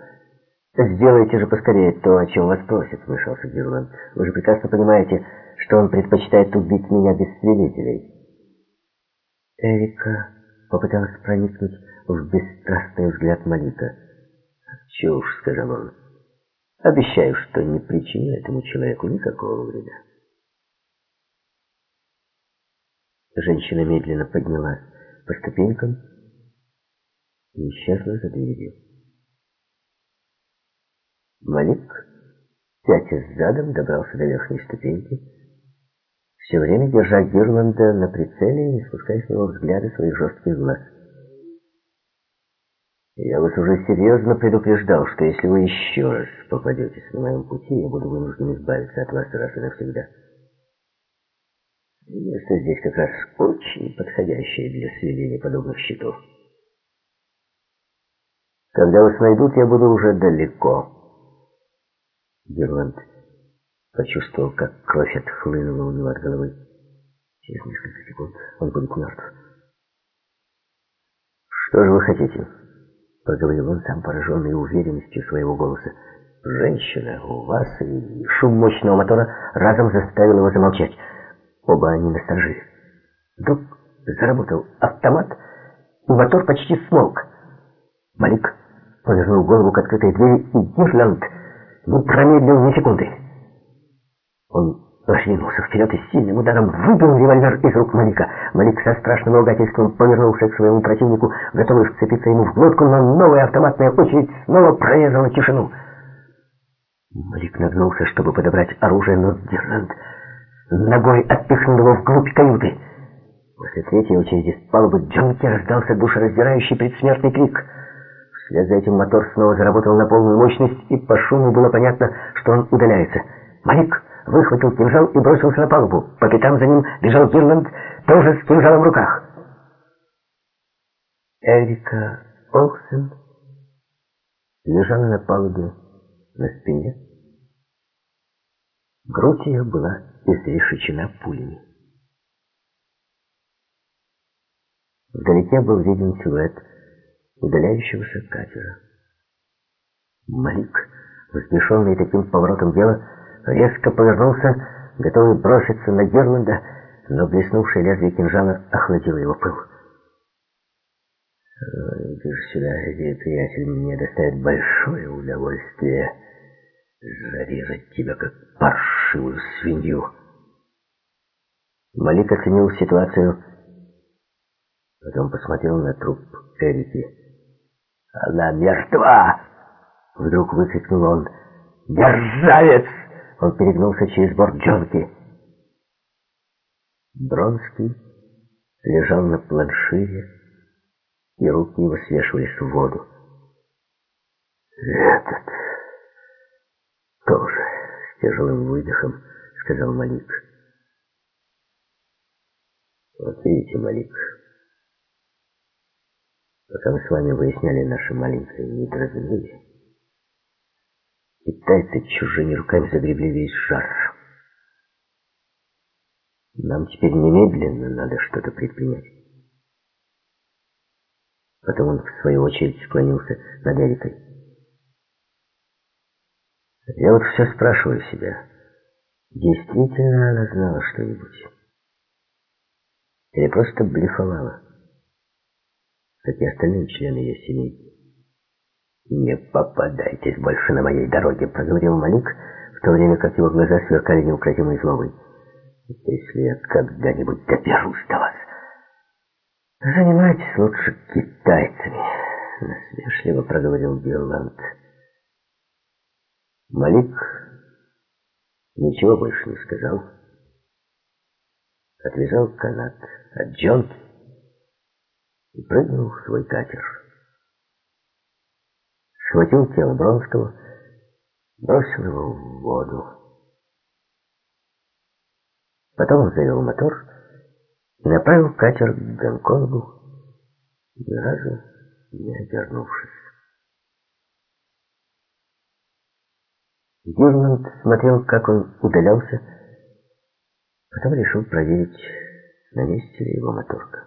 Сделайте же поскорее то, о чем вас просит, вмешался Гирланд. Вы же прекрасно понимаете, что он предпочитает убить меня без свидетелей. Эрика попыталась проникнуть в бесстрастный взгляд Малика. «Чушь», — сказал он. «Обещаю, что не причиню этому человеку никакого вреда». Женщина медленно поднялась по ступенькам и исчезла за дверью. Малик, пятясь задом, добрался до верхней ступеньки, все время держа Гирланда на прицеле и не спуская с него взгляда своих жестких глаз. Я вас уже серьезно предупреждал, что если вы еще раз попадетесь на моем пути, я буду вынужден избавиться от вас раз и навсегда. Место здесь как раз очень подходящее для сведения подобных счетов. Когда вас найдут, я буду уже далеко. Герланд почувствовал, как кровь отхлынула у него от головы. Через несколько секунд он будет мертв. Что же вы хотите? проговорил он сам, пораженный уверенностью своего голоса. «Женщина, у вас...» И шум мощного мотора разом заставил его замолчать. Оба они насторожились. Вдруг заработал автомат, и мотор почти смолк. Малик повернул голову к открытой двери, и Гирланд не промедлил ни секунды. Он Ринулся вперед и сильным ударом выбил револьвер из рук Малика. Малик со страшным ругательством повернулся к своему противнику, готовый вцепиться ему в глотку, но новая автоматная очередь снова прорезала тишину. Малик нагнулся, чтобы подобрать оружие, но Герланд ногой отпихнул его вглубь каюты. После третьей очереди с палубы Джонки раздался душераздирающий предсмертный крик. Вслед за этим мотор снова заработал на полную мощность, и по шуму было понятно, что он удаляется. Малик выхватил кинжал и бросился на палубу. По пятам за ним бежал Гирланд, тоже с кинжалом в руках. Эрика Олсен лежала на палубе на спине. Грудь ее была изрешечена пулями. Вдалеке был виден силуэт удаляющегося катера. Малик, взбешенный таким поворотом дела, резко повернулся, готовый броситься на Герланда, но блеснувшее лезвие кинжала охладило его пыл. «Идешь сюда, иди, приятель, мне доставит большое удовольствие зарезать тебя, как паршивую свинью». Малик оценил ситуацию, потом посмотрел на труп Эрики. «Она мертва!» — вдруг выкрикнул он. «Мерзавец!» Он перегнулся через борт джонки. Бронский лежал на планшире, и руки его свешивались в воду. «Этот тоже тяжелым выдохом», — сказал Малик. «Вот видите, Малик, пока мы с вами выясняли наше маленькое недоразумение, Китайцы чужими руками загребли весь жар. Нам теперь немедленно надо что-то предпринять. Потом он, в свою очередь, склонился над Эрикой. Я вот все спрашиваю себя, действительно она знала что-нибудь? Или просто блефовала, как и остальные члены ее семейки? «Не попадайтесь больше на моей дороге», — проговорил Малик, в то время как его глаза сверкали неукротимой злобой. «Если я когда-нибудь доберусь до вас, занимайтесь лучше китайцами», — насмешливо проговорил Герланд. Малик ничего больше не сказал. Отвязал канат от джонки и прыгнул в свой катер схватил тело Бронского, бросил его в воду. Потом он завел мотор и направил катер к Гонконгу, ни разу не обернувшись. Гирланд смотрел, как он удалялся, потом решил проверить, на месте ли его моторка.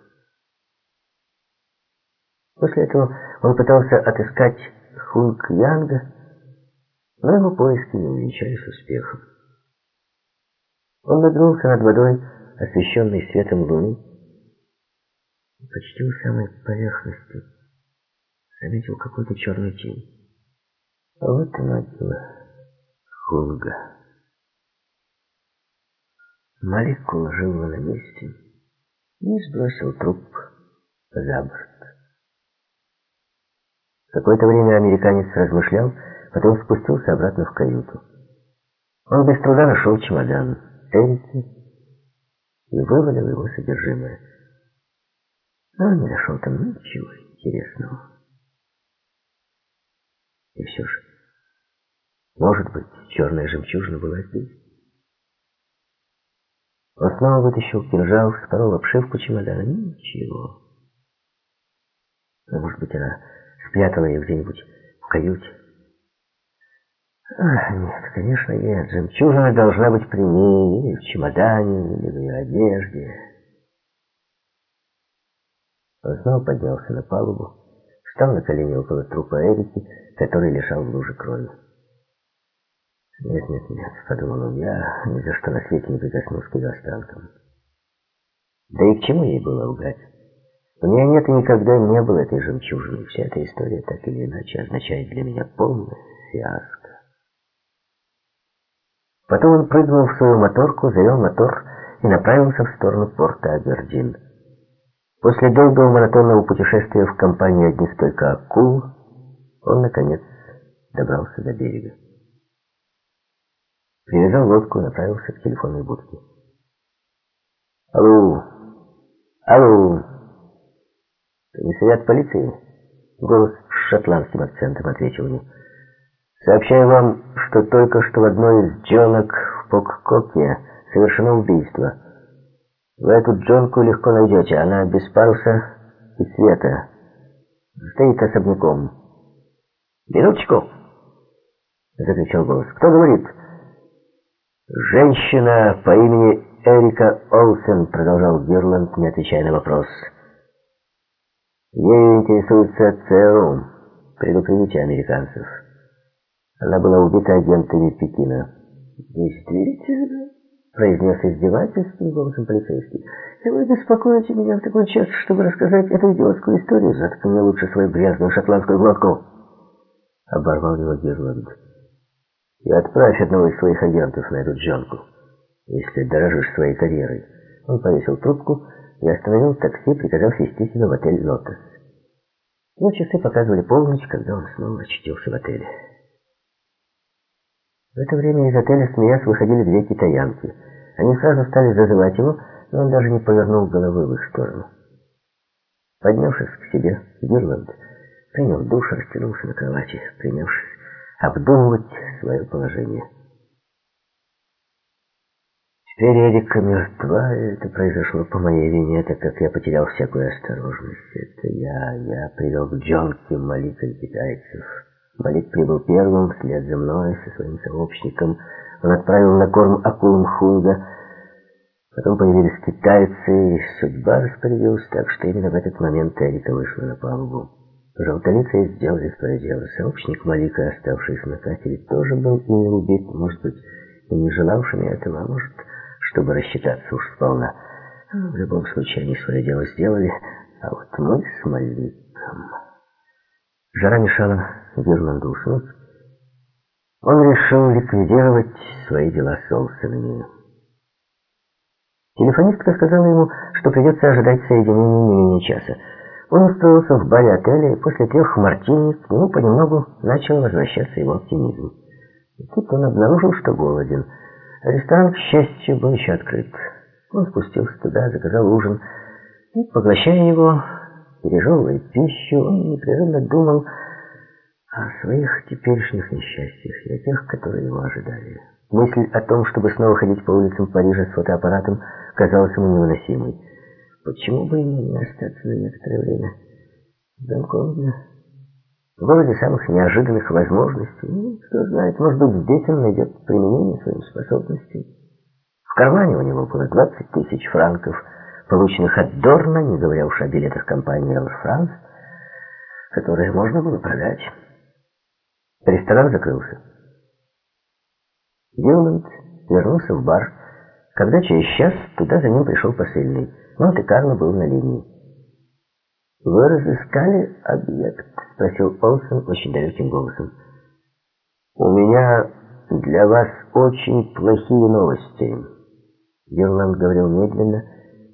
После этого он пытался отыскать Хунг Янга, но его поиски не увенчались успехом. Он нагнулся над водой, освещенной светом луны, и почти у самой поверхности заметил какую-то черную тень. А вот и могила Хунга. Малик уложил его на месте и сбросил труп за борт. Какое-то время американец размышлял, потом спустился обратно в каюту. Он без труда нашел чемодан Эрики и вывалил его содержимое. Но не нашел там ничего интересного. И все же, может быть, черная жемчужина была здесь? Он снова вытащил кинжал, вспорол обшивку чемодана. Ничего. Но, может быть, она спрятала ее где-нибудь в каюте. Ах, нет, конечно, нет. Жемчужина должна быть при ней, или в чемодане, или в ее одежде. Он снова поднялся на палубу, встал на колени около трупа Эрики, который лежал в луже крови. «Нет, нет, нет», — подумал он, — «я ни за что на свете не прикоснулся к ее останкам». Да и к чему ей было лгать? У меня нет и никогда не было этой жемчужины. Вся эта история так или иначе означает для меня полное фиаско. Потом он прыгнул в свою моторку, завел мотор и направился в сторону порта Абердин. После долгого монотонного путешествия в компании одних только акул, он, наконец, добрался до берега. Привязал лодку и направился к телефонной будке. «Алло! Алло!» «Комиссариат полиции?» Голос с шотландским акцентом ответил ему. «Сообщаю вам, что только что в одной из джонок в Поккоке совершено убийство. Вы эту джонку легко найдете, она без паруса и света. Стоит особняком». «Минуточку!» — закричал голос. «Кто говорит?» «Женщина по имени Эрика Олсен», — продолжал Гирланд, не отвечая на вопрос. Ею интересуется ЦРУ. Предупредите американцев. Она была убита агентами Пекина. Действительно? произнес издевательским голосом полицейский. «И вы беспокоите меня в такой час, чтобы рассказать эту идиотскую историю? Заткни лучше свою грязную шотландскую глотку!» Оборвал его Гирланд. «И отправь одного из своих агентов на эту джонку, если дорожишь своей карьерой». Он повесил трубку я остановил такси, приказав везти себя в отель «Лотос». Но часы показывали полночь, когда он снова очутился в отеле. В это время из отеля, смеясь, выходили две китаянки. Они сразу стали зазывать его, но он даже не повернул головы в их сторону. Поднявшись к себе, Гирланд принял душ, растянулся на кровати, принявшись обдумывать свое положение. Теперь Эрика мертва, и это произошло по моей вине, так как я потерял всякую осторожность. Это я, я привел к Джонке Малика и китайцев. Малик прибыл первым, вслед за мной, со своим сообщником. Он отправил на корм акулам Хунга. Потом появились китайцы, и судьба распорядилась так, что именно в этот момент Эрика вышла на палубу. Желтолицы сделали свое дело. Сообщник Малика, оставшийся на катере, тоже был ими убит, может быть, и не желавшими этого, а может, чтобы рассчитаться уж сполна. В любом случае, они свое дело сделали, а вот мы с Маликом... Жара мешала Герланду уснуть. Он решил ликвидировать свои дела с Олсенами. Телефонистка сказала ему, что придется ожидать соединения не менее часа. Он устроился в баре отеля, и после трех мартини к нему понемногу начал возвращаться его оптимизм. И тут он обнаружил, что голоден. Ресторан, к счастью, был еще открыт. Он спустился туда, заказал ужин, и, поглощая его, пережевывая пищу, он непрерывно думал о своих теперешних несчастьях и о тех, которые его ожидали. Мысль о том, чтобы снова ходить по улицам Парижа с фотоаппаратом, казалась ему невыносимой. Почему бы ему не остаться на некоторое время в Гонконге? В городе самых неожиданных возможностей. Ну, кто знает, может быть, здесь он найдет применение своим способностям. В кармане у него было 20 тысяч франков, полученных от Дорна, не говоря уж о билетах компании Air France, которые можно было продать. Ресторан закрылся. Гилмонт вернулся в бар, когда через час туда за ним пришел посыльный. Монте-Карло был на линии. «Вы разыскали объект?» — спросил Олсон очень далеким голосом. «У меня для вас очень плохие новости». Герланд говорил медленно,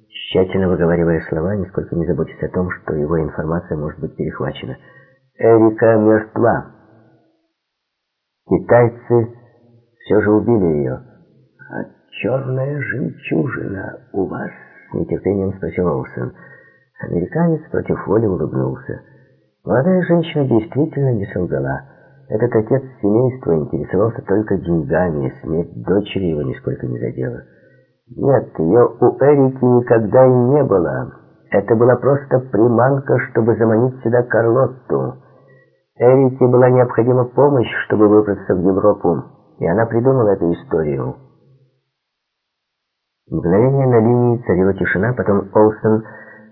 тщательно выговаривая слова, нисколько не заботясь о том, что его информация может быть перехвачена. «Эрика мертва. Китайцы все же убили ее. Черная жемчужина у вас?» — с нетерпением спросил Олсен. Американец против воли улыбнулся. Молодая женщина действительно не солгала. Этот отец семейства интересовался только деньгами, и смерть дочери его нисколько не задела. Нет, ее у Эрики никогда и не было. Это была просто приманка, чтобы заманить сюда Карлотту. Эрике была необходима помощь, чтобы выбраться в Европу, и она придумала эту историю. Мгновение на линии царила тишина, потом Олсен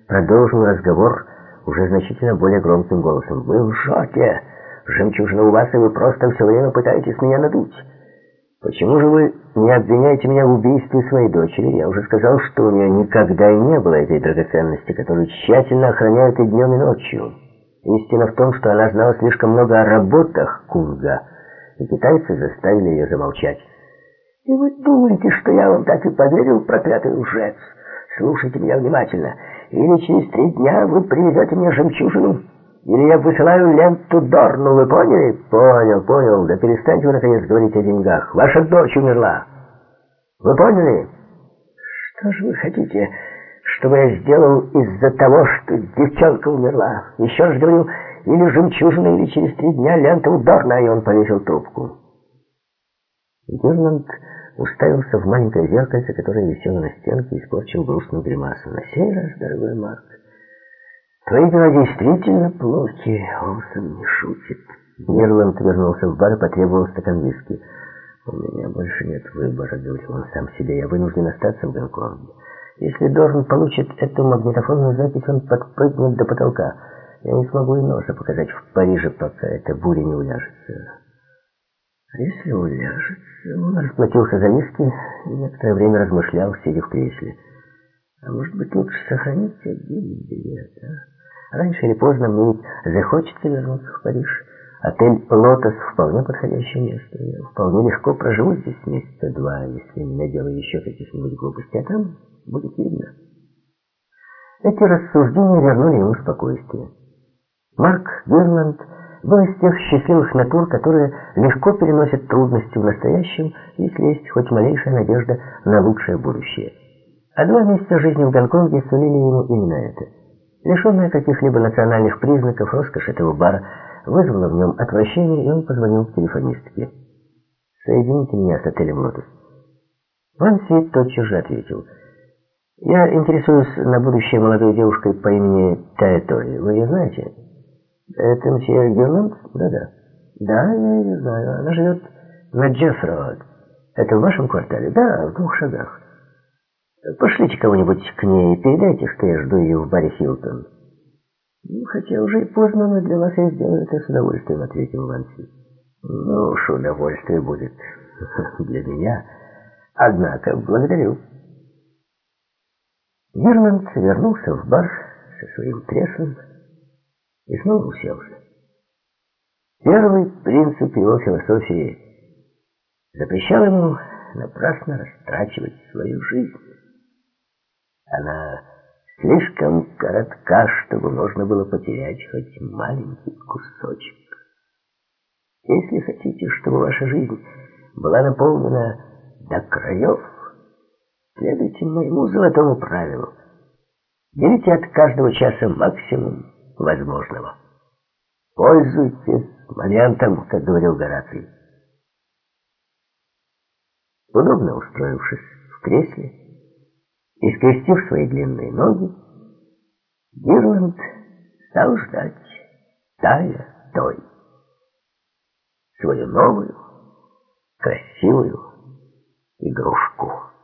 продолжил разговор уже значительно более громким голосом. «Вы лжете! Жемчужина у вас, и вы просто все время пытаетесь меня надуть. Почему же вы не обвиняете меня в убийстве своей дочери? Я уже сказал, что у нее никогда и не было этой драгоценности, которую тщательно охраняют и днем, и ночью. Истина в том, что она знала слишком много о работах Кунга, и китайцы заставили ее замолчать. И вы думаете, что я вам так и поверил, проклятый лжец? Слушайте меня внимательно. Или через три дня вы привезете мне жемчужину, или я высылаю ленту Дорну, вы поняли? Понял, понял. Да перестаньте вы, наконец, говорить о деньгах. Ваша дочь умерла. Вы поняли? Что же вы хотите, чтобы я сделал из-за того, что девчонка умерла? Еще раз говорю, или жемчужина, или через три дня лента у Дорна, и он повесил трубку. Герланд уставился в маленькое зеркальце, которое висело на стенке, и испорчил грустную гримасу. На сей раз, дорогой Марк, твои дела действительно плохи. Олсон не шутит. Герланд вернулся в бар и потребовал стакан виски. «У меня больше нет выбора», — говорил он сам себе. «Я вынужден остаться в Гонконге. Если Дорн получит эту магнитофонную запись, он подпрыгнет до потолка. Я не смогу и носа показать в Париже, пока эта буря не уляжется». А если уляжется? Он расплатился за виски и некоторое время размышлял, сидя в кресле. А может быть, лучше сохранить один билет, а? Раньше или поздно мне захочется вернуться в Париж. Отель «Лотос» вполне подходящее место. Я вполне легко проживу здесь месяца два, если не наделаю еще каких-нибудь глупостей, а там будет видно. Эти рассуждения вернули ему спокойствие. Марк Герланд был из тех счастливых натур, которые легко переносят трудности в настоящем, если есть хоть малейшая надежда на лучшее будущее. А два месяца жизни в Гонконге сулили ему именно это. Лишенная каких-либо национальных признаков, роскошь этого бара вызвала в нем отвращение, и он позвонил к телефонистке. «Соедините меня с отелем «Лотос». Ван Си тотчас же ответил. «Я интересуюсь на будущее молодой девушкой по имени Таэтори. Вы ее знаете?» «Это мсье Герланд?» «Да-да». Да, я ее знаю. Она живет на Джеффроуд. Это в вашем квартале? Да, в двух шагах. Пошлите кого-нибудь к ней и передайте, что я жду ее в баре Хилтон. Ну, хотя уже и поздно, но для вас я сделаю это с удовольствием, ответил Ванси. Ну уж удовольствие будет для меня. Однако, благодарю. Герман вернулся в бар со своим креслом и снова уселся. Первый принцип его философии запрещал ему напрасно растрачивать свою жизнь. Она слишком коротка, чтобы можно было потерять хоть маленький кусочек. Если хотите, чтобы ваша жизнь была наполнена до краев, следуйте моему золотому правилу. Берите от каждого часа максимум возможного. Пользуйтесь моментом, как говорил Гораций. Удобно устроившись в кресле и скрестив свои длинные ноги, Гирланд стал ждать тая той свою новую, красивую игрушку.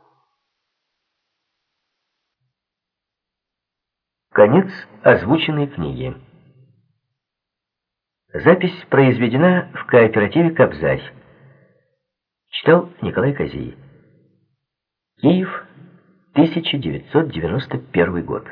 Конец озвученной книги. Запись произведена в кооперативе «Кобзарь». Читал Николай Козий. Киев, 1991 год.